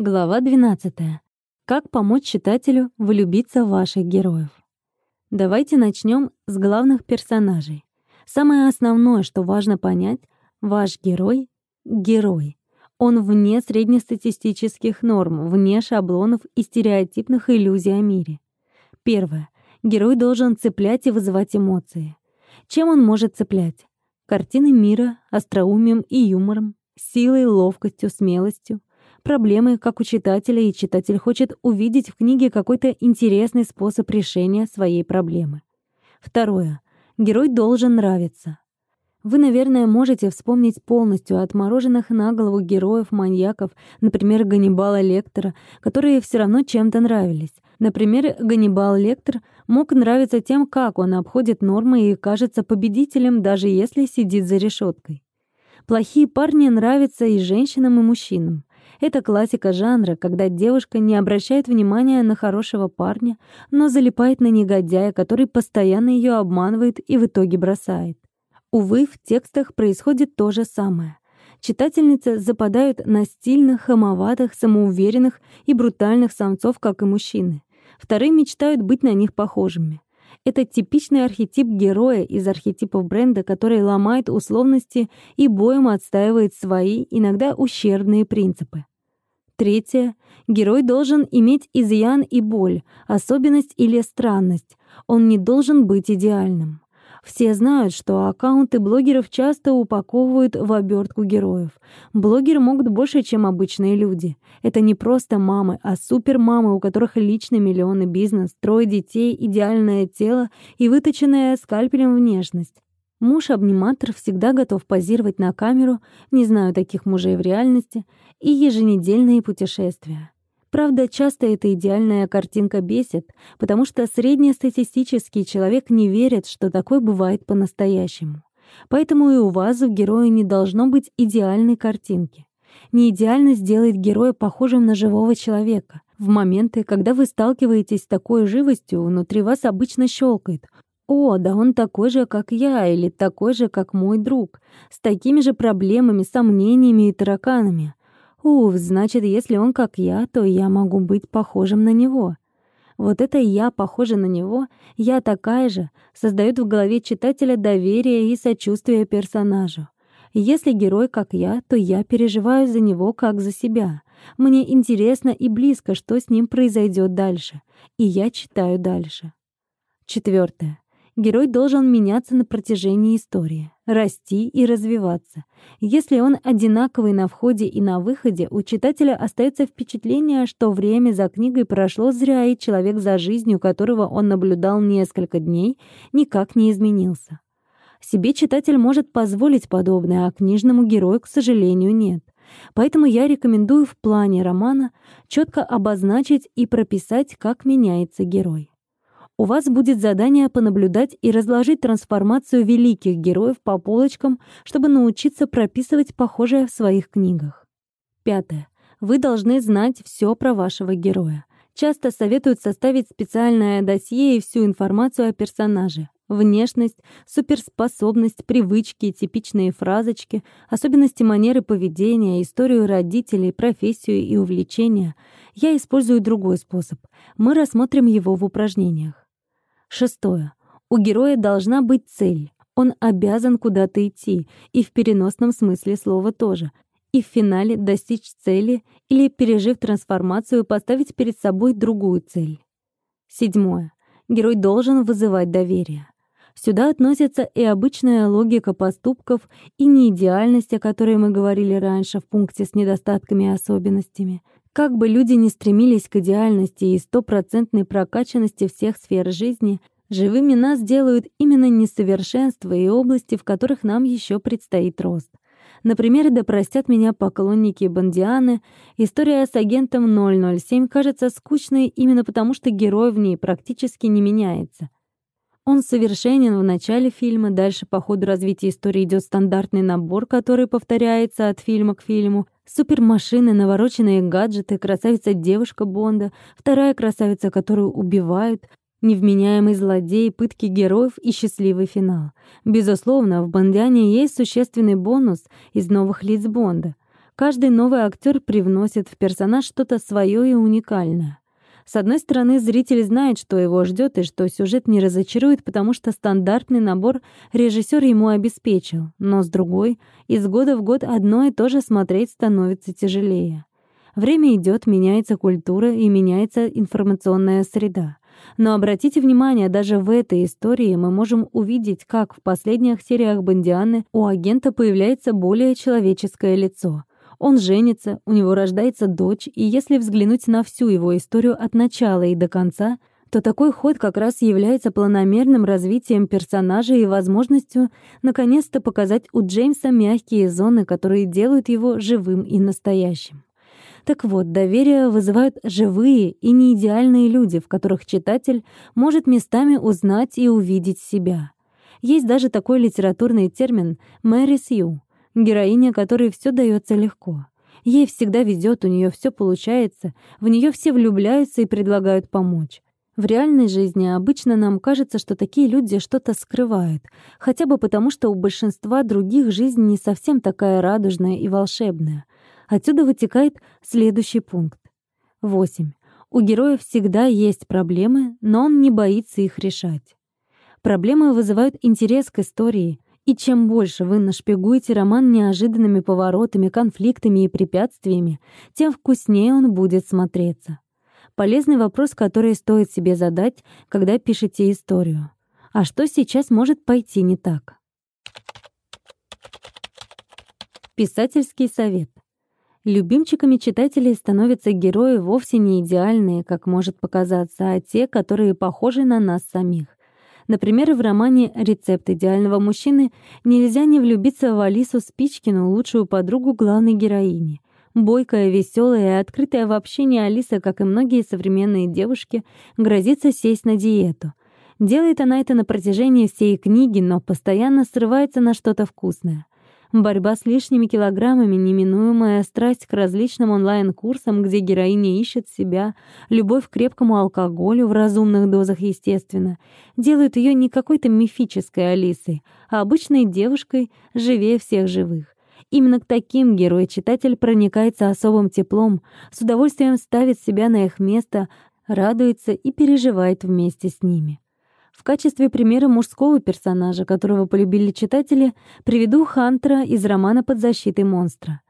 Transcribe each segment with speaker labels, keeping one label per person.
Speaker 1: Глава 12. Как помочь читателю влюбиться в ваших героев? Давайте начнем с главных персонажей. Самое основное, что важно понять, ваш герой — герой. Он вне среднестатистических норм, вне шаблонов и стереотипных иллюзий о мире. Первое. Герой должен цеплять и вызывать эмоции. Чем он может цеплять? Картины мира, остроумием и юмором, силой, ловкостью, смелостью, проблемы, как у читателя, и читатель хочет увидеть в книге какой-то интересный способ решения своей проблемы. Второе. Герой должен нравиться. Вы, наверное, можете вспомнить полностью отмороженных на голову героев-маньяков, например, Ганнибала Лектора, которые все равно чем-то нравились. Например, Ганнибал Лектор мог нравиться тем, как он обходит нормы и кажется победителем, даже если сидит за решеткой. Плохие парни нравятся и женщинам, и мужчинам. Это классика жанра, когда девушка не обращает внимания на хорошего парня, но залипает на негодяя, который постоянно ее обманывает и в итоге бросает. Увы, в текстах происходит то же самое. Читательницы западают на стильных, хамоватых, самоуверенных и брутальных самцов, как и мужчины. Вторые мечтают быть на них похожими. Это типичный архетип героя из архетипов бренда, который ломает условности и боем отстаивает свои, иногда ущербные принципы. Третье. Герой должен иметь изъян и боль, особенность или странность. Он не должен быть идеальным. Все знают, что аккаунты блогеров часто упаковывают в обертку героев. Блогеры могут больше, чем обычные люди. Это не просто мамы, а супермамы, у которых личный миллионы бизнес, трое детей, идеальное тело и выточенная скальпелем внешность. Муж-обниматор всегда готов позировать на камеру, не знаю таких мужей в реальности, и еженедельные путешествия. Правда, часто эта идеальная картинка бесит, потому что среднестатистический человек не верит, что такое бывает по-настоящему. Поэтому и у вас в герое не должно быть идеальной картинки. Неидеальность делает героя похожим на живого человека. В моменты, когда вы сталкиваетесь с такой живостью, внутри вас обычно щелкает. «О, да он такой же, как я, или такой же, как мой друг, с такими же проблемами, сомнениями и тараканами. Уф, значит, если он как я, то я могу быть похожим на него. Вот это «я похожа на него», «я такая же» создает в голове читателя доверие и сочувствие персонажу. Если герой как я, то я переживаю за него как за себя. Мне интересно и близко, что с ним произойдет дальше. И я читаю дальше. Четвертое. Герой должен меняться на протяжении истории, расти и развиваться. Если он одинаковый на входе и на выходе, у читателя остается впечатление, что время за книгой прошло зря, и человек за жизнью, которого он наблюдал несколько дней, никак не изменился. Себе читатель может позволить подобное, а книжному герою, к сожалению, нет. Поэтому я рекомендую в плане романа четко обозначить и прописать, как меняется герой. У вас будет задание понаблюдать и разложить трансформацию великих героев по полочкам, чтобы научиться прописывать похожее в своих книгах. Пятое. Вы должны знать все про вашего героя. Часто советуют составить специальное досье и всю информацию о персонаже. Внешность, суперспособность, привычки, типичные фразочки, особенности манеры поведения, историю родителей, профессию и увлечения. Я использую другой способ. Мы рассмотрим его в упражнениях. Шестое. У героя должна быть цель. Он обязан куда-то идти, и в переносном смысле слова тоже. И в финале достичь цели или, пережив трансформацию, поставить перед собой другую цель. Седьмое. Герой должен вызывать доверие. Сюда относится и обычная логика поступков, и неидеальность, о которой мы говорили раньше в пункте с недостатками и особенностями — как бы люди ни стремились к идеальности и стопроцентной прокачанности всех сфер жизни, живыми нас делают именно несовершенства и области, в которых нам еще предстоит рост. Например, да простят меня поклонники Бондианы, история с агентом 007 кажется скучной именно потому, что герой в ней практически не меняется. Он совершенен в начале фильма, дальше по ходу развития истории идет стандартный набор, который повторяется от фильма к фильму — Супермашины, навороченные гаджеты, красавица-девушка Бонда, вторая красавица, которую убивают, невменяемый злодей, пытки героев и счастливый финал. Безусловно, в Бондиане есть существенный бонус из новых лиц Бонда. Каждый новый актер привносит в персонаж что-то свое и уникальное. С одной стороны, зритель знает, что его ждет и что сюжет не разочарует, потому что стандартный набор режиссер ему обеспечил. Но с другой, из года в год одно и то же смотреть становится тяжелее. Время идет, меняется культура и меняется информационная среда. Но обратите внимание, даже в этой истории мы можем увидеть, как в последних сериях Бондианы у агента появляется более человеческое лицо. Он женится, у него рождается дочь, и если взглянуть на всю его историю от начала и до конца, то такой ход как раз является планомерным развитием персонажа и возможностью наконец-то показать у Джеймса мягкие зоны, которые делают его живым и настоящим. Так вот, доверие вызывают живые и неидеальные люди, в которых читатель может местами узнать и увидеть себя. Есть даже такой литературный термин «Мэри Сью», героиня которой все дается легко. Ей всегда везет, у нее все получается, в нее все влюбляются и предлагают помочь. В реальной жизни обычно нам кажется, что такие люди что-то скрывают, хотя бы потому, что у большинства других жизнь не совсем такая радужная и волшебная. Отсюда вытекает следующий пункт. 8. У героя всегда есть проблемы, но он не боится их решать. Проблемы вызывают интерес к истории, и чем больше вы нашпигуете роман неожиданными поворотами, конфликтами и препятствиями, тем вкуснее он будет смотреться. Полезный вопрос, который стоит себе задать, когда пишете историю. А что сейчас может пойти не так? Писательский совет. Любимчиками читателей становятся герои вовсе не идеальные, как может показаться, а те, которые похожи на нас самих. Например, в романе «Рецепт идеального мужчины» нельзя не влюбиться в Алису Спичкину, лучшую подругу главной героини. Бойкая, веселая и открытая в общении Алиса, как и многие современные девушки, грозится сесть на диету. Делает она это на протяжении всей книги, но постоянно срывается на что-то вкусное. Борьба с лишними килограммами, неминуемая страсть к различным онлайн-курсам, где героиня ищет себя, любовь к крепкому алкоголю в разумных дозах, естественно, делают ее не какой-то мифической Алисой, а обычной девушкой, живее всех живых. Именно к таким герой-читатель проникается особым теплом, с удовольствием ставит себя на их место, радуется и переживает вместе с ними. В качестве примера мужского персонажа, которого полюбили читатели, приведу Хантера из романа «Под защитой монстра».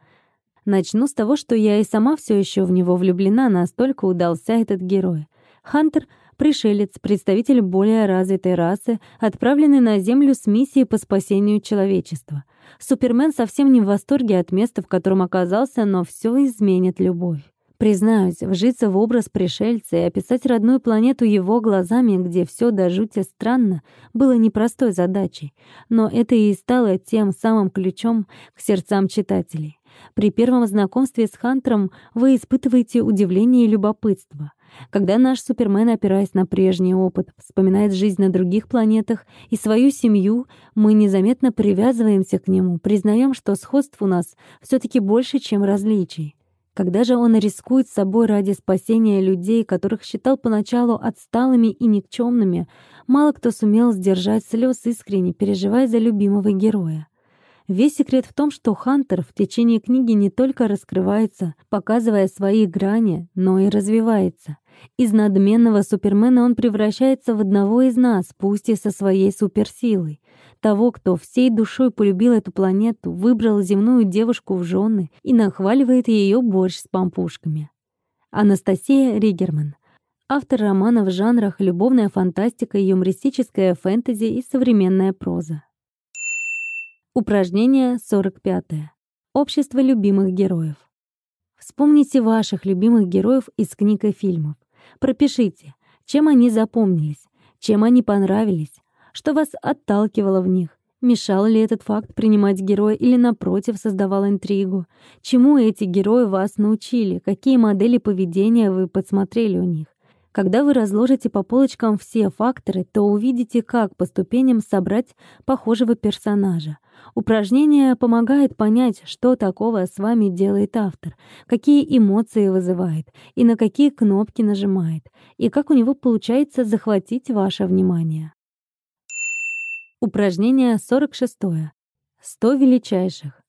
Speaker 1: Начну с того, что я и сама все еще в него влюблена, настолько удался этот герой. Хантер — пришелец, представитель более развитой расы, отправленный на Землю с миссией по спасению человечества. Супермен совсем не в восторге от места, в котором оказался, но все изменит любовь. Признаюсь, вжиться в образ пришельца и описать родную планету его глазами, где все до жути странно, было непростой задачей, но это и стало тем самым ключом к сердцам читателей. При первом знакомстве с Хантером вы испытываете удивление и любопытство. Когда наш Супермен, опираясь на прежний опыт, вспоминает жизнь на других планетах и свою семью, мы незаметно привязываемся к нему, признаем, что сходств у нас все таки больше, чем различий. Когда же он рискует собой ради спасения людей, которых считал поначалу отсталыми и никчемными, мало кто сумел сдержать слез искренне, переживая за любимого героя. Весь секрет в том, что Хантер в течение книги не только раскрывается, показывая свои грани, но и развивается. Из надменного супермена он превращается в одного из нас, пусть и со своей суперсилой того, кто всей душой полюбил эту планету, выбрал земную девушку в жены и нахваливает ее борщ с пампушками. Анастасия Ригерман. Автор романов в жанрах любовная фантастика, юмористическая фэнтези и современная проза. Упражнение 45. Общество любимых героев. Вспомните ваших любимых героев из книг и фильмов. Пропишите, чем они запомнились, чем они понравились, что вас отталкивало в них? Мешал ли этот факт принимать героя или, напротив, создавал интригу? Чему эти герои вас научили? Какие модели поведения вы подсмотрели у них? Когда вы разложите по полочкам все факторы, то увидите, как по ступеням собрать похожего персонажа. Упражнение помогает понять, что такого с вами делает автор, какие эмоции вызывает и на какие кнопки нажимает, и как у него получается захватить ваше внимание. Упражнение 46. 100 величайших.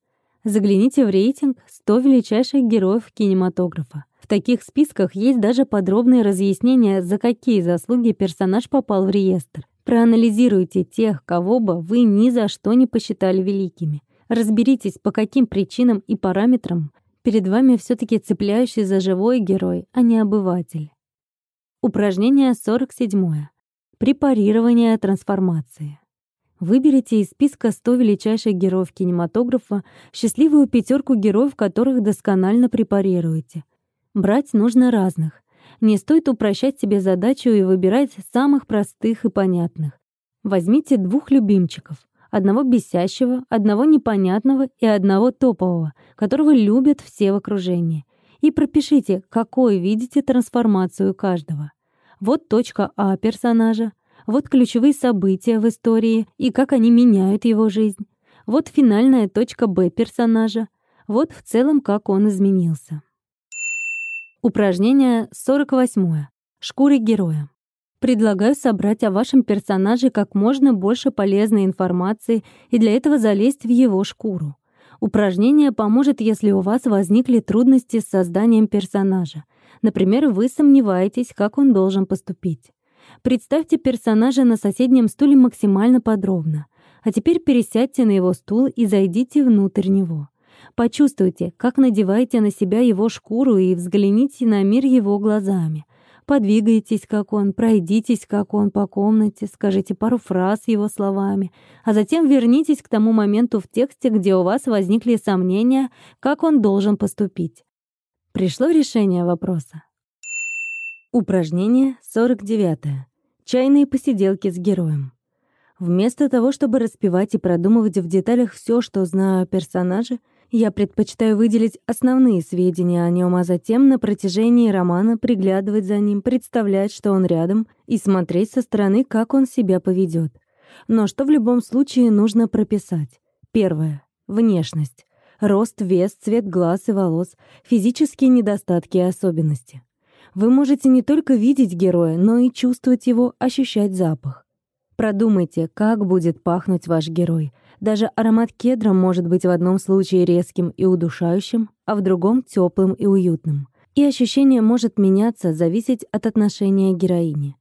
Speaker 1: Загляните в рейтинг «100 величайших героев кинематографа». В таких списках есть даже подробные разъяснения, за какие заслуги персонаж попал в реестр. Проанализируйте тех, кого бы вы ни за что не посчитали великими. Разберитесь, по каким причинам и параметрам перед вами все таки цепляющий за живой герой, а не обыватель. Упражнение 47. Препарирование трансформации. Выберите из списка 100 величайших героев кинематографа счастливую пятерку героев, которых досконально препарируете. Брать нужно разных. Не стоит упрощать себе задачу и выбирать самых простых и понятных. Возьмите двух любимчиков. Одного бесящего, одного непонятного и одного топового, которого любят все в окружении. И пропишите, какой видите трансформацию каждого. Вот точка А персонажа, вот ключевые события в истории и как они меняют его жизнь. Вот финальная точка Б персонажа. Вот в целом, как он изменился. Упражнение 48. Шкуры героя. Предлагаю собрать о вашем персонаже как можно больше полезной информации и для этого залезть в его шкуру. Упражнение поможет, если у вас возникли трудности с созданием персонажа. Например, вы сомневаетесь, как он должен поступить. Представьте персонажа на соседнем стуле максимально подробно. А теперь пересядьте на его стул и зайдите внутрь него. Почувствуйте, как надеваете на себя его шкуру и взгляните на мир его глазами. Подвигайтесь, как он, пройдитесь, как он, по комнате, скажите пару фраз его словами, а затем вернитесь к тому моменту в тексте, где у вас возникли сомнения, как он должен поступить. Пришло решение вопроса. Упражнение 49. Чайные посиделки с героем. Вместо того, чтобы распевать и продумывать в деталях все, что знаю о персонаже, я предпочитаю выделить основные сведения о нем, а затем на протяжении романа приглядывать за ним, представлять, что он рядом, и смотреть со стороны, как он себя поведет. Но что в любом случае нужно прописать? Первое. Внешность. Рост, вес, цвет глаз и волос, физические недостатки и особенности. Вы можете не только видеть героя, но и чувствовать его, ощущать запах. Продумайте, как будет пахнуть ваш герой. Даже аромат кедра может быть в одном случае резким и удушающим, а в другом — теплым и уютным. И ощущение может меняться, зависеть от отношения героини.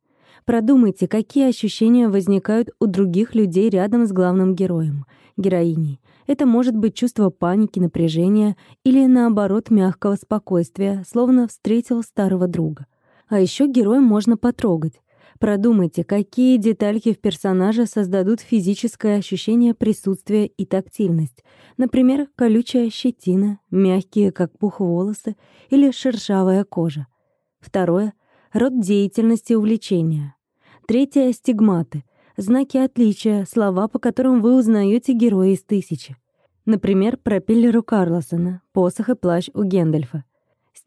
Speaker 1: Продумайте, какие ощущения возникают у других людей рядом с главным героем, героиней. Это может быть чувство паники, напряжения или, наоборот, мягкого спокойствия, словно встретил старого друга. А еще героя можно потрогать. Продумайте, какие детальки в персонаже создадут физическое ощущение присутствия и тактильность. Например, колючая щетина, мягкие, как пух, волосы или шершавая кожа. Второе — род деятельности увлечения. Третье — стигматы — знаки отличия, слова, по которым вы узнаете героя из тысячи. Например, пропеллер у Карлосона, посох и плащ у Гендальфа.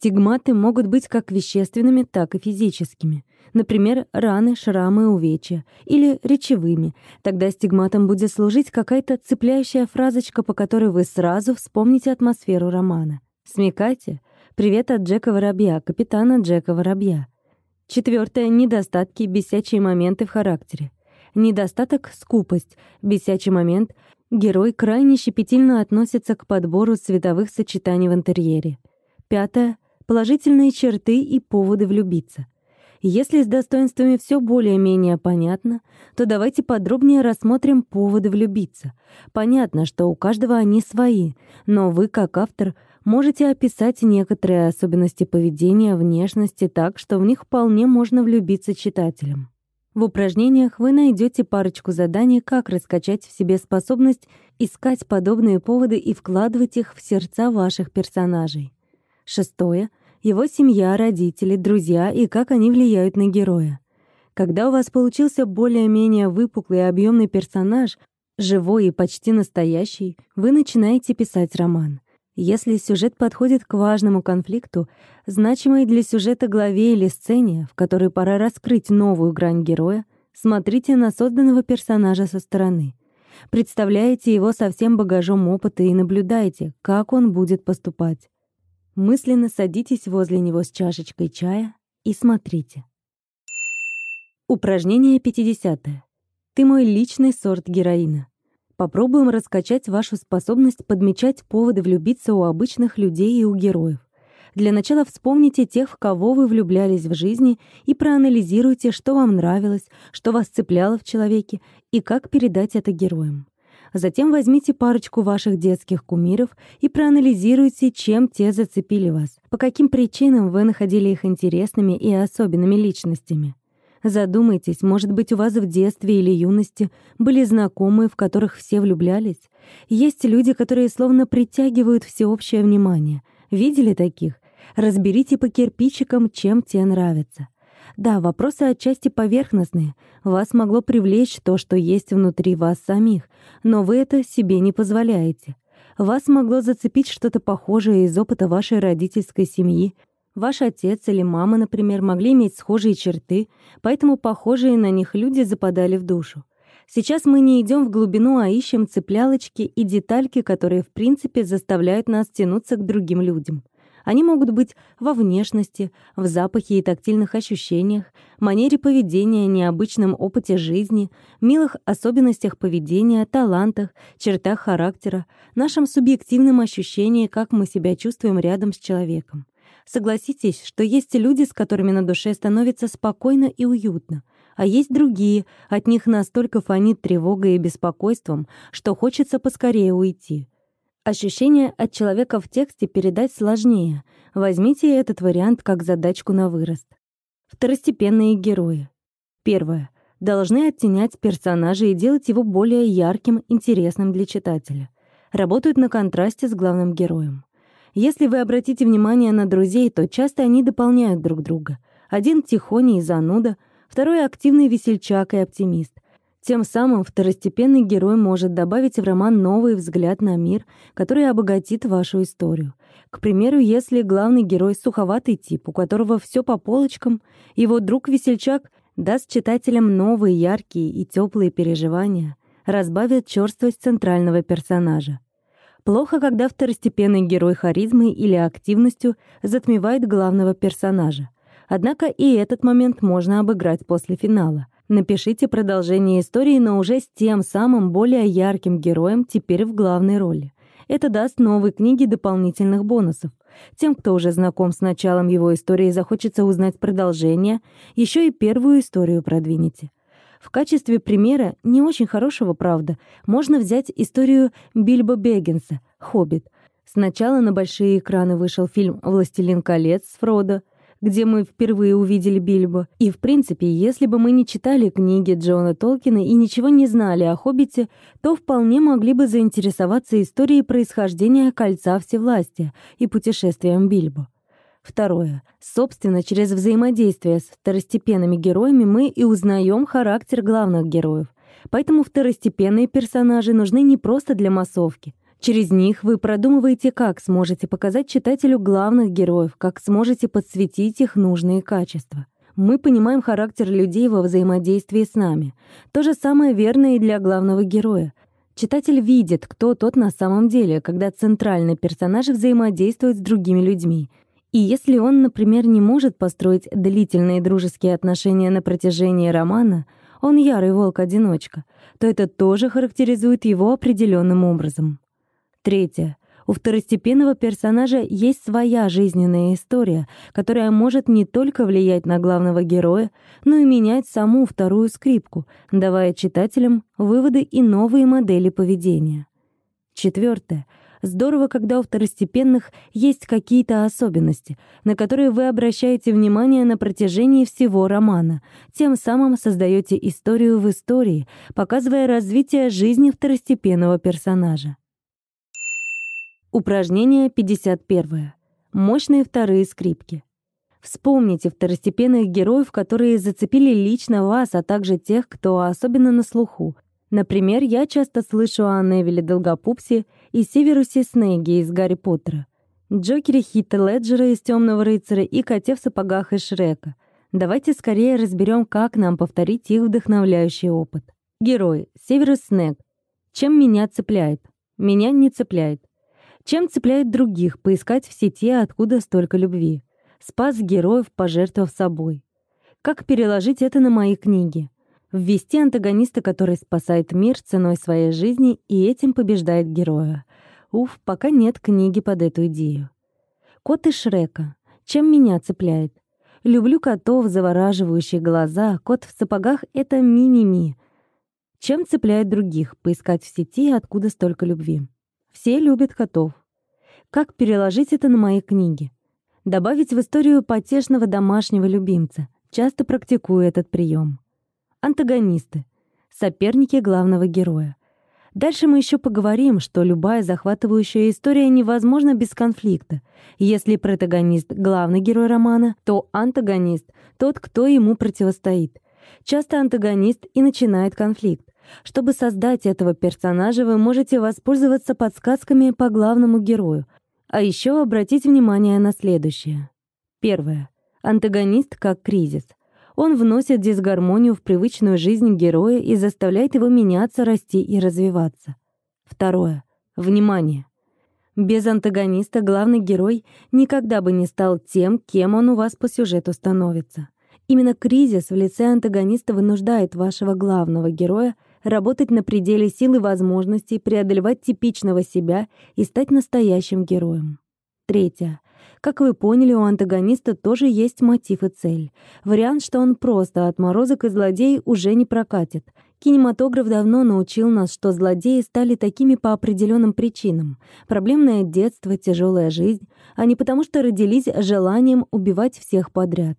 Speaker 1: Стигматы могут быть как вещественными, так и физическими. Например, раны, шрамы, увечья. Или речевыми. Тогда стигматом будет служить какая-то цепляющая фразочка, по которой вы сразу вспомните атмосферу романа. Смекайте. Привет от Джека Воробья, капитана Джека Воробья. Четвертое — недостатки, бесячие моменты в характере. Недостаток — скупость, бесячий момент. Герой крайне щепетильно относится к подбору цветовых сочетаний в интерьере. Пятое — положительные черты и поводы влюбиться. Если с достоинствами все более-менее понятно, то давайте подробнее рассмотрим поводы влюбиться. Понятно, что у каждого они свои, но вы, как автор, можете описать некоторые особенности поведения, внешности так, что в них вполне можно влюбиться читателям. В упражнениях вы найдете парочку заданий, как раскачать в себе способность искать подобные поводы и вкладывать их в сердца ваших персонажей. Шестое — его семья, родители, друзья и как они влияют на героя. Когда у вас получился более-менее выпуклый и объемный персонаж, живой и почти настоящий, вы начинаете писать роман — если сюжет подходит к важному конфликту, значимой для сюжета главе или сцене, в которой пора раскрыть новую грань героя, смотрите на созданного персонажа со стороны. Представляете его со всем багажом опыта и наблюдайте, как он будет поступать. Мысленно садитесь возле него с чашечкой чая и смотрите. Упражнение 50. Ты мой личный сорт героина. попробуем раскачать вашу способность подмечать поводы влюбиться у обычных людей и у героев. Для начала вспомните тех, в кого вы влюблялись в жизни, и проанализируйте, что вам нравилось, что вас цепляло в человеке и как передать это героям. Затем возьмите парочку ваших детских кумиров и проанализируйте, чем те зацепили вас, по каким причинам вы находили их интересными и особенными личностями. Задумайтесь, может быть, у вас в детстве или юности были знакомые, в которых все влюблялись? Есть люди, которые словно притягивают всеобщее внимание. Видели таких? Разберите по кирпичикам, чем те нравятся. Да, вопросы отчасти поверхностные. Вас могло привлечь то, что есть внутри вас самих, но вы это себе не позволяете. Вас могло зацепить что-то похожее из опыта вашей родительской семьи. Ваш отец или мама, например, могли иметь схожие черты, поэтому похожие на них люди западали в душу. Сейчас мы не идем в глубину, а ищем цеплялочки и детальки, которые, в принципе, заставляют нас тянуться к другим людям. Они могут быть во внешности, в запахе и тактильных ощущениях, манере поведения, необычном опыте жизни, милых особенностях поведения, талантах, чертах характера, нашем субъективном ощущении, как мы себя чувствуем рядом с человеком. Согласитесь, что есть люди, с которыми на душе становится спокойно и уютно, а есть другие, от них настолько фонит тревогой и беспокойством, что хочется поскорее уйти. Ощущение от человека в тексте передать сложнее. Возьмите этот вариант как задачку на вырост. Второстепенные герои. Первое. Должны оттенять персонажа и делать его более ярким, интересным для читателя. Работают на контрасте с главным героем. Если вы обратите внимание на друзей, то часто они дополняют друг друга. Один тихоний и зануда, второй активный весельчак и оптимист, тем самым второстепенный герой может добавить в роман новый взгляд на мир, который обогатит вашу историю. К примеру, если главный герой суховатый тип, у которого все по полочкам, его друг-весельчак даст читателям новые яркие и теплые переживания, разбавит черствость центрального персонажа. Плохо, когда второстепенный герой харизмой или активностью затмевает главного персонажа. Однако и этот момент можно обыграть после финала. Напишите продолжение истории, но уже с тем самым более ярким героем теперь в главной роли. Это даст новой книге дополнительных бонусов. Тем, кто уже знаком с началом его истории и захочется узнать продолжение, еще и первую историю продвинете. В качестве примера, не очень хорошего, правда, можно взять историю Бильбо Беггинса «Хоббит». Сначала на большие экраны вышел фильм «Властелин колец» с Фродо, где мы впервые увидели Бильбо. И, в принципе, если бы мы не читали книги Джона Толкина и ничего не знали о «Хоббите», то вполне могли бы заинтересоваться историей происхождения Кольца Всевластия и путешествием Бильбо. Второе. Собственно, через взаимодействие с второстепенными героями мы и узнаем характер главных героев. Поэтому второстепенные персонажи нужны не просто для массовки, Через них вы продумываете, как сможете показать читателю главных героев, как сможете подсветить их нужные качества. Мы понимаем характер людей во взаимодействии с нами. То же самое верно и для главного героя. Читатель видит, кто тот на самом деле, когда центральный персонаж взаимодействует с другими людьми. И если он, например, не может построить длительные дружеские отношения на протяжении романа, он ярый волк-одиночка, то это тоже характеризует его определенным образом. Третье. У второстепенного персонажа есть своя жизненная история, которая может не только влиять на главного героя, но и менять саму вторую скрипку, давая читателям выводы и новые модели поведения. Четвертое. Здорово, когда у второстепенных есть какие-то особенности, на которые вы обращаете внимание на протяжении всего романа, тем самым создаете историю в истории, показывая развитие жизни второстепенного персонажа. Упражнение 51. Мощные вторые скрипки. Вспомните второстепенных героев, которые зацепили лично вас, а также тех, кто особенно на слуху. Например, я часто слышу о Невиле Долгопупсе и Северусе Снеге из «Гарри Поттера», Джокере Хита Леджера из «Темного рыцаря» и Коте в сапогах из «Шрека». Давайте скорее разберем, как нам повторить их вдохновляющий опыт. Герой. Северус Снег. Чем меня цепляет? Меня не цепляет. Чем цепляет других поискать в сети, откуда столько любви? Спас героев, пожертвовав собой. Как переложить это на мои книги? Ввести антагониста, который спасает мир ценой своей жизни и этим побеждает героя. Уф, пока нет книги под эту идею. Кот из Шрека. Чем меня цепляет? Люблю котов, завораживающие глаза. Кот в сапогах — это ми-ми-ми. Чем цепляет других? Поискать в сети, откуда столько любви. Все любят котов. Как переложить это на мои книги? Добавить в историю потешного домашнего любимца. Часто практикую этот прием. Антагонисты. Соперники главного героя. Дальше мы еще поговорим, что любая захватывающая история невозможна без конфликта. Если протагонист — главный герой романа, то антагонист — тот, кто ему противостоит. Часто антагонист и начинает конфликт. Чтобы создать этого персонажа, вы можете воспользоваться подсказками по главному герою. А еще обратить внимание на следующее. Первое. Антагонист как кризис — он вносит дисгармонию в привычную жизнь героя и заставляет его меняться, расти и развиваться. Второе. Внимание. Без антагониста главный герой никогда бы не стал тем, кем он у вас по сюжету становится. Именно кризис в лице антагониста вынуждает вашего главного героя работать на пределе сил и возможностей, преодолевать типичного себя и стать настоящим героем. Третье. Как вы поняли, у антагониста тоже есть мотив и цель. Вариант, что он просто отморозок и злодей, уже не прокатит. Кинематограф давно научил нас, что злодеи стали такими по определенным причинам. Проблемное детство, тяжелая жизнь, а не потому что родились желанием убивать всех подряд.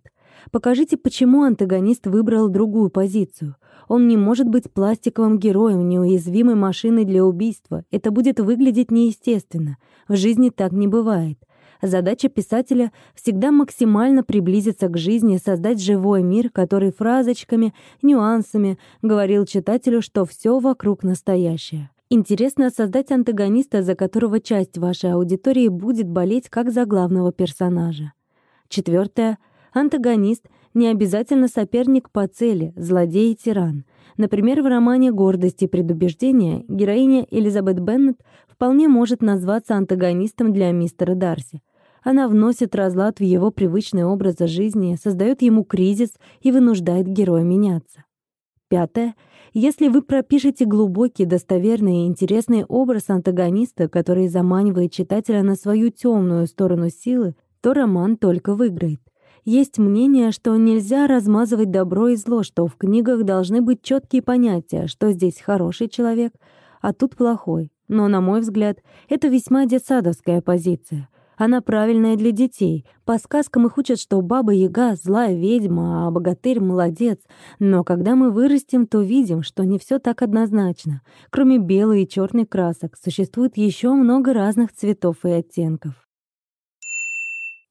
Speaker 1: Покажите, почему антагонист выбрал другую позицию. Он не может быть пластиковым героем, неуязвимой машиной для убийства. Это будет выглядеть неестественно. В жизни так не бывает. Задача писателя — всегда максимально приблизиться к жизни, создать живой мир, который фразочками, нюансами говорил читателю, что все вокруг настоящее. Интересно создать антагониста, за которого часть вашей аудитории будет болеть как за главного персонажа. Четвертое. Антагонист — не обязательно соперник по цели, злодей и тиран. Например, в романе «Гордость и предубеждение» героиня Элизабет Беннет вполне может назваться антагонистом для мистера Дарси. Она вносит разлад в его привычный образ жизни, создает ему кризис и вынуждает героя меняться. Пятое. Если вы пропишете глубокий, достоверный и интересный образ антагониста, который заманивает читателя на свою темную сторону силы, то роман только выиграет. Есть мнение, что нельзя размазывать добро и зло, что в книгах должны быть четкие понятия, что здесь хороший человек, а тут плохой. Но, на мой взгляд, это весьма детсадовская позиция. Она правильная для детей. По сказкам их учат, что баба-яга — злая ведьма, а богатырь — молодец. Но когда мы вырастем, то видим, что не все так однозначно. Кроме белой и черной красок, существует еще много разных цветов и оттенков.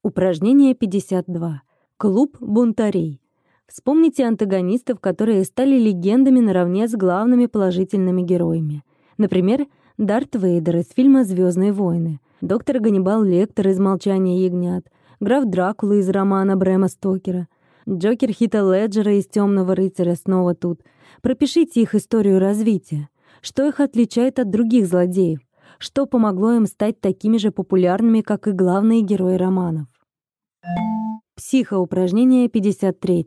Speaker 1: Упражнение 52. Клуб бунтарей. Вспомните антагонистов, которые стали легендами наравне с главными положительными героями. Например, Дарт Вейдер из фильма «Звездные войны», доктор Ганнибал Лектор из «Молчания ягнят», граф Дракула из романа Брэма Стокера, Джокер Хита Леджера из «Темного рыцаря» снова тут. Пропишите их историю развития. Что их отличает от других злодеев? Что помогло им стать такими же популярными, как и главные герои романов? Психоупражнение 53.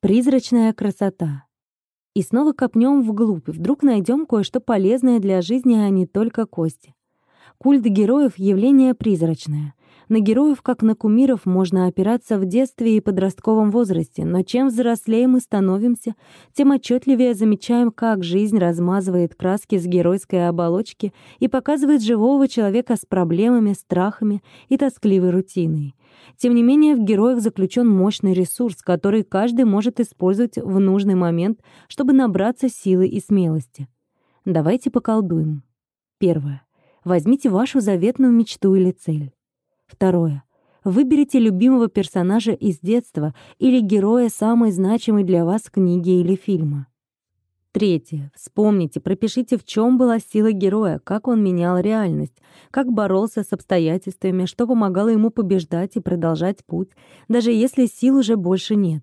Speaker 1: Призрачная красота. И снова копнем вглубь, вдруг найдем кое-что полезное для жизни, а не только кости. Культ героев — явление призрачное. На героев, как на кумиров, можно опираться в детстве и подростковом возрасте, но чем взрослее мы становимся, тем отчетливее замечаем, как жизнь размазывает краски с геройской оболочки и показывает живого человека с проблемами, страхами и тоскливой рутиной. Тем не менее, в героях заключен мощный ресурс, который каждый может использовать в нужный момент, чтобы набраться силы и смелости. Давайте поколдуем. Первое. Возьмите вашу заветную мечту или цель. Второе. Выберите любимого персонажа из детства или героя самой значимой для вас книги или фильма. Третье. Вспомните, пропишите, в чем была сила героя, как он менял реальность, как боролся с обстоятельствами, что помогало ему побеждать и продолжать путь, даже если сил уже больше нет.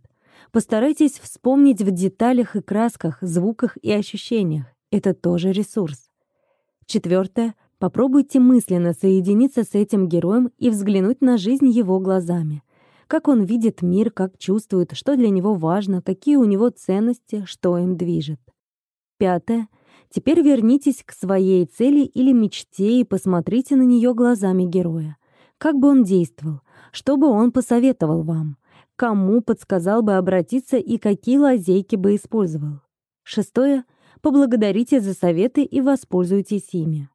Speaker 1: Постарайтесь вспомнить в деталях и красках, звуках и ощущениях. Это тоже ресурс. Четвертое. Попробуйте мысленно соединиться с этим героем и взглянуть на жизнь его глазами. как он видит мир, как чувствует, что для него важно, какие у него ценности, что им движет. Пятое. Теперь вернитесь к своей цели или мечте и посмотрите на нее глазами героя. Как бы он действовал? Что бы он посоветовал вам? Кому подсказал бы обратиться и какие лазейки бы использовал? Шестое. Поблагодарите за советы и воспользуйтесь ими.